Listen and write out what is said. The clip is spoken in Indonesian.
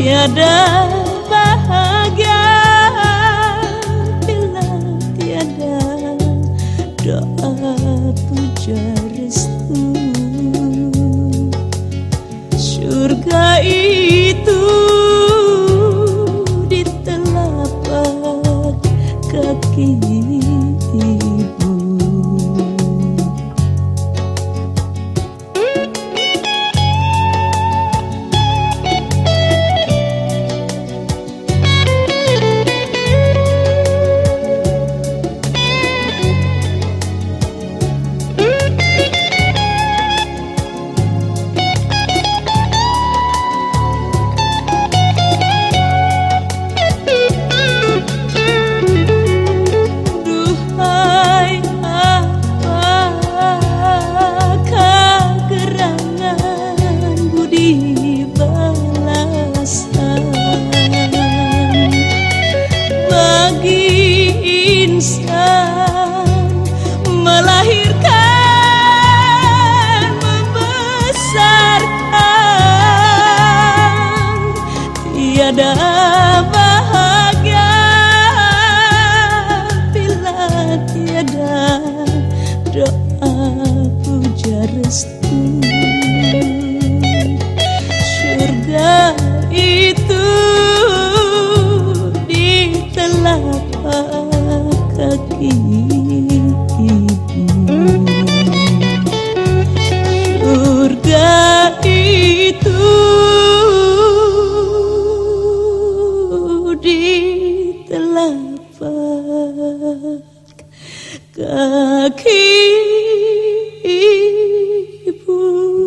tiada bahagia bila tiada doa puja indah bahagia bila tiada doa puja restu. Surga itu di telapak kaki kaki ibu.